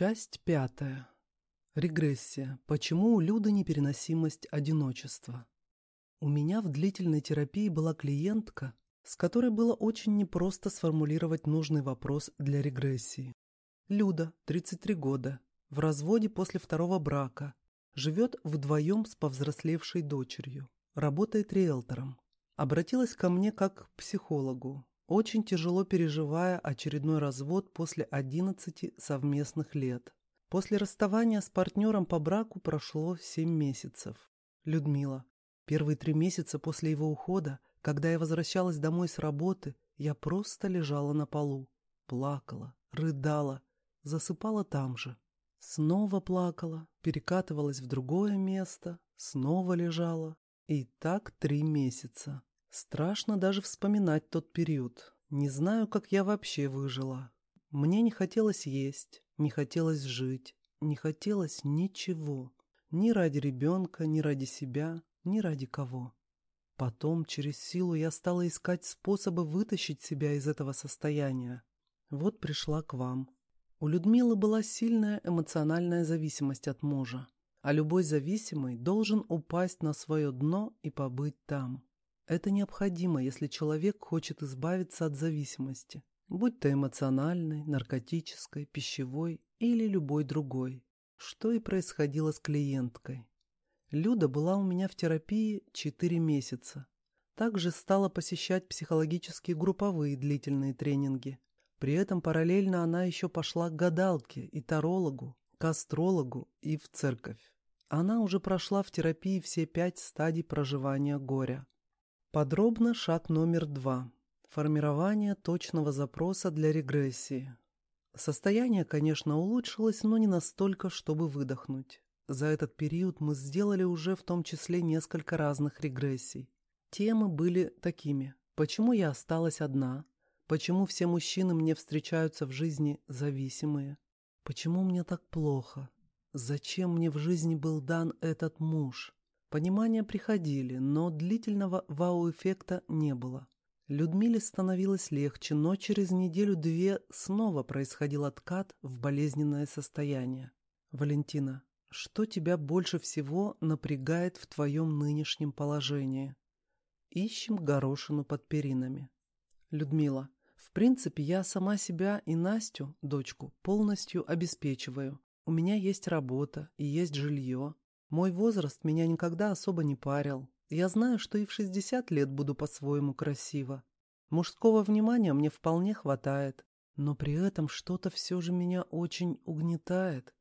Часть пятая. Регрессия. Почему у Люды непереносимость одиночества? У меня в длительной терапии была клиентка, с которой было очень непросто сформулировать нужный вопрос для регрессии. Люда, 33 года, в разводе после второго брака, живет вдвоем с повзрослевшей дочерью, работает риэлтором. Обратилась ко мне как к психологу, очень тяжело переживая очередной развод после 11 совместных лет. После расставания с партнером по браку прошло 7 месяцев. Людмила. Первые три месяца после его ухода, когда я возвращалась домой с работы, я просто лежала на полу. Плакала, рыдала, засыпала там же. Снова плакала, перекатывалась в другое место, снова лежала. И так три месяца. Страшно даже вспоминать тот период. Не знаю, как я вообще выжила. Мне не хотелось есть, не хотелось жить, не хотелось ничего. Ни ради ребенка, ни ради себя, ни ради кого. Потом, через силу, я стала искать способы вытащить себя из этого состояния. Вот пришла к вам. У Людмилы была сильная эмоциональная зависимость от мужа, а любой зависимый должен упасть на свое дно и побыть там. Это необходимо, если человек хочет избавиться от зависимости, будь то эмоциональной, наркотической, пищевой или любой другой, что и происходило с клиенткой. Люда была у меня в терапии 4 месяца. Также стала посещать психологические групповые длительные тренинги. При этом параллельно она еще пошла к гадалке и тарологу, к астрологу и в церковь. Она уже прошла в терапии все пять стадий проживания горя. Подробно шаг номер два. Формирование точного запроса для регрессии. Состояние, конечно, улучшилось, но не настолько, чтобы выдохнуть. За этот период мы сделали уже в том числе несколько разных регрессий. Темы были такими. Почему я осталась одна? Почему все мужчины мне встречаются в жизни зависимые? Почему мне так плохо? Зачем мне в жизни был дан этот муж? Понимания приходили, но длительного вау-эффекта не было. Людмиле становилось легче, но через неделю-две снова происходил откат в болезненное состояние. «Валентина, что тебя больше всего напрягает в твоем нынешнем положении?» Ищем горошину под перинами. Людмила, в принципе, я сама себя и Настю, дочку, полностью обеспечиваю. У меня есть работа и есть жилье, мой возраст меня никогда особо не парил. Я знаю, что и в 60 лет буду по-своему красиво. Мужского внимания мне вполне хватает, но при этом что-то все же меня очень угнетает.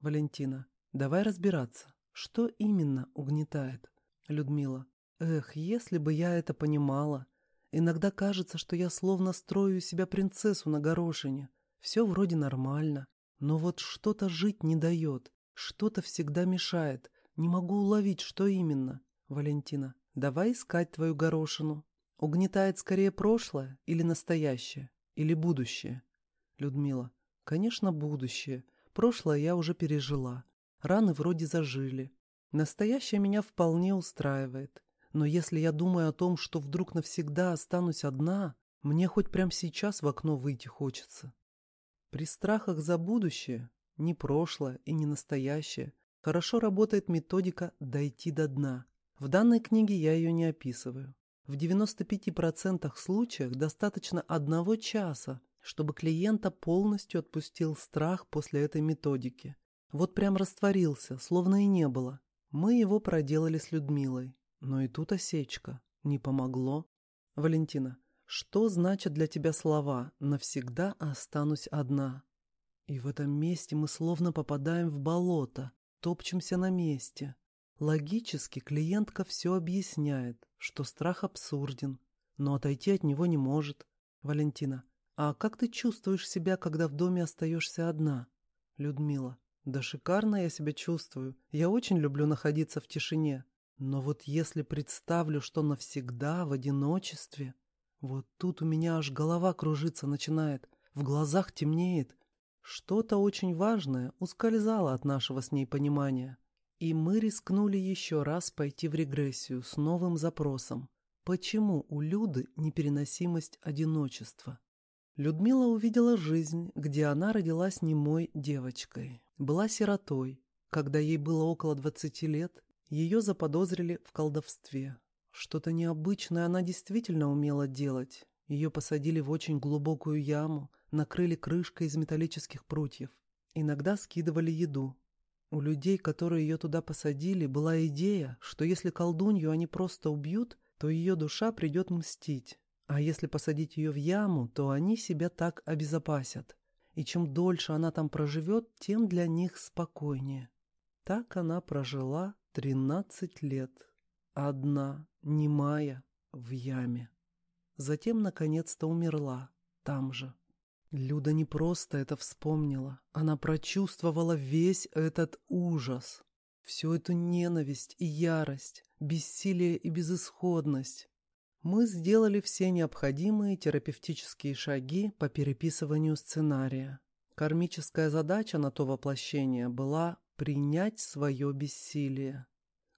Валентина, давай разбираться, что именно угнетает? Людмила, эх, если бы я это понимала. Иногда кажется, что я словно строю себя принцессу на горошине. Все вроде нормально, но вот что-то жить не дает, что-то всегда мешает. Не могу уловить, что именно. Валентина, давай искать твою горошину. Угнетает скорее прошлое или настоящее, или будущее? Людмила, конечно, будущее. Прошлое я уже пережила. Раны вроде зажили. Настоящее меня вполне устраивает. Но если я думаю о том, что вдруг навсегда останусь одна, мне хоть прямо сейчас в окно выйти хочется. При страхах за будущее, не прошлое и не настоящее, Хорошо работает методика «дойти до дна». В данной книге я ее не описываю. В 95% случаях достаточно одного часа, чтобы клиента полностью отпустил страх после этой методики. Вот прям растворился, словно и не было. Мы его проделали с Людмилой. Но и тут осечка. Не помогло. Валентина, что значит для тебя слова «навсегда останусь одна»? И в этом месте мы словно попадаем в болото, топчемся на месте. Логически клиентка все объясняет, что страх абсурден, но отойти от него не может. Валентина, а как ты чувствуешь себя, когда в доме остаешься одна? Людмила, да шикарно я себя чувствую. Я очень люблю находиться в тишине. Но вот если представлю, что навсегда в одиночестве, вот тут у меня аж голова кружиться начинает, в глазах темнеет, что-то очень важное ускользало от нашего с ней понимания. И мы рискнули еще раз пойти в регрессию с новым запросом. Почему у Люды непереносимость одиночества? Людмила увидела жизнь, где она родилась немой девочкой. Была сиротой. Когда ей было около 20 лет, ее заподозрили в колдовстве. Что-то необычное она действительно умела делать. Ее посадили в очень глубокую яму, накрыли крышкой из металлических прутьев. Иногда скидывали еду. У людей, которые ее туда посадили, была идея, что если колдунью они просто убьют, то ее душа придет мстить. А если посадить ее в яму, то они себя так обезопасят. И чем дольше она там проживет, тем для них спокойнее. Так она прожила тринадцать лет. Одна, немая, в яме. Затем, наконец-то, умерла там же. Люда не просто это вспомнила. Она прочувствовала весь этот ужас. Всю эту ненависть и ярость, бессилие и безысходность. Мы сделали все необходимые терапевтические шаги по переписыванию сценария. Кармическая задача на то воплощение была принять свое бессилие.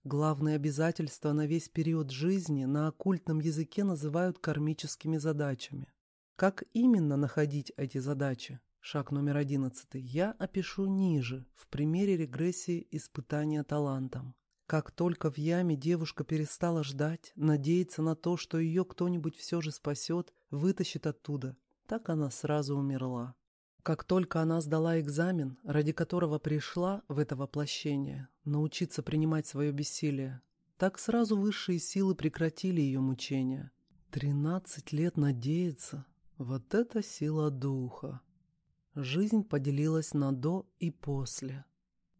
Главные обязательства на весь период жизни на оккультном языке называют кармическими задачами. Как именно находить эти задачи? Шаг номер одиннадцатый. Я опишу ниже, в примере регрессии испытания талантом. Как только в яме девушка перестала ждать, надеяться на то, что ее кто-нибудь все же спасет, вытащит оттуда, так она сразу умерла. Как только она сдала экзамен, ради которого пришла в это воплощение, научиться принимать свое бессилие, так сразу высшие силы прекратили ее мучения. Тринадцать лет надеяться — вот это сила духа. Жизнь поделилась на «до» и «после».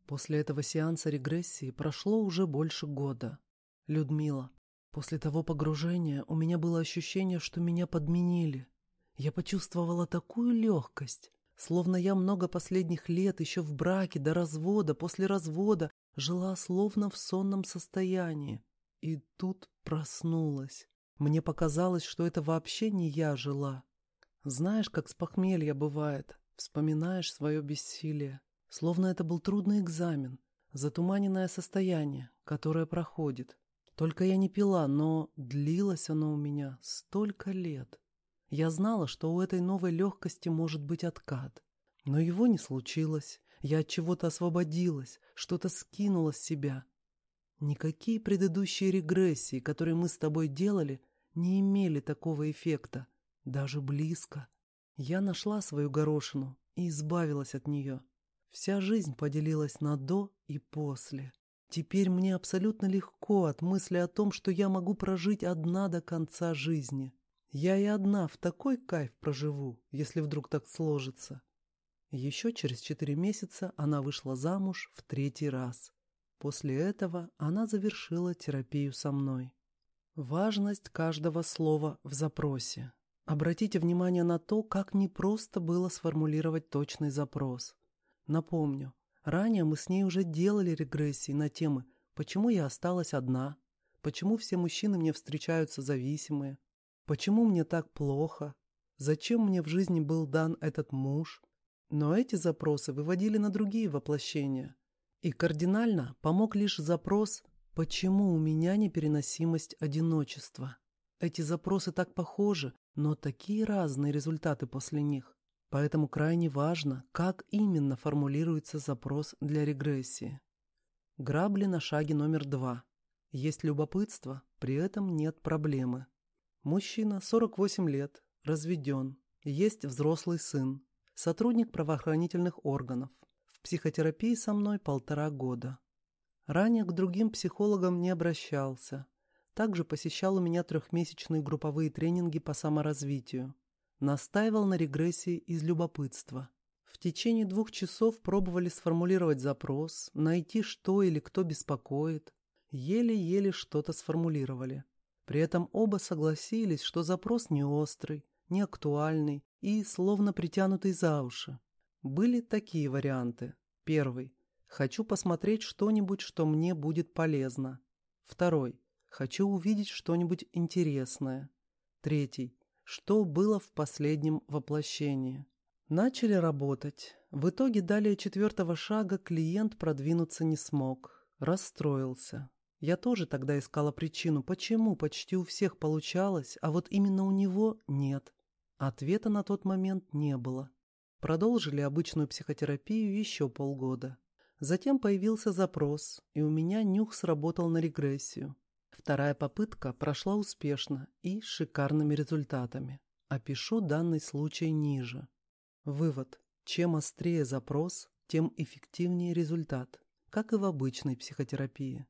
После этого сеанса регрессии прошло уже больше года. Людмила, после того погружения у меня было ощущение, что меня подменили. Я почувствовала такую легкость, словно я много последних лет еще в браке, до развода, после развода, жила словно в сонном состоянии. И тут проснулась. Мне показалось, что это вообще не я жила. Знаешь, как с похмелья бывает, вспоминаешь свое бессилие. Словно это был трудный экзамен, затуманенное состояние, которое проходит. Только я не пила, но длилось оно у меня столько лет. Я знала, что у этой новой легкости может быть откат. Но его не случилось. Я от чего-то освободилась, что-то скинула с себя. Никакие предыдущие регрессии, которые мы с тобой делали, не имели такого эффекта. Даже близко. Я нашла свою горошину и избавилась от нее. Вся жизнь поделилась на «до» и «после». Теперь мне абсолютно легко от мысли о том, что я могу прожить одна до конца жизни. Я и одна в такой кайф проживу, если вдруг так сложится. Еще через четыре месяца она вышла замуж в третий раз. После этого она завершила терапию со мной. Важность каждого слова в запросе. Обратите внимание на то, как непросто было сформулировать точный запрос. Напомню, ранее мы с ней уже делали регрессии на темы «Почему я осталась одна?», «Почему все мужчины мне встречаются зависимые?», «Почему мне так плохо?», «Зачем мне в жизни был дан этот муж?». Но эти запросы выводили на другие воплощения. И кардинально помог лишь запрос «Почему у меня непереносимость одиночества?». Эти запросы так похожи, но такие разные результаты после них. Поэтому крайне важно, как именно формулируется запрос для регрессии. Грабли на шаге номер два. Есть любопытство, при этом нет проблемы. Мужчина, 48 лет, разведен, есть взрослый сын, сотрудник правоохранительных органов. В психотерапии со мной полтора года. Ранее к другим психологам не обращался. Также посещал у меня трехмесячные групповые тренинги по саморазвитию. Настаивал на регрессии из любопытства. В течение двух часов пробовали сформулировать запрос, найти, что или кто беспокоит. Еле-еле что-то сформулировали. При этом оба согласились, что запрос не острый, не актуальный и словно притянутый за уши. Были такие варианты. Первый. Хочу посмотреть что-нибудь, что мне будет полезно. Второй. Хочу увидеть что-нибудь интересное. Третий что было в последнем воплощении. Начали работать. В итоге далее четвертого шага клиент продвинуться не смог. Расстроился. Я тоже тогда искала причину, почему почти у всех получалось, а вот именно у него нет. Ответа на тот момент не было. Продолжили обычную психотерапию еще полгода. Затем появился запрос, и у меня нюх сработал на регрессию. Вторая попытка прошла успешно и с шикарными результатами. Опишу данный случай ниже. Вывод. Чем острее запрос, тем эффективнее результат, как и в обычной психотерапии.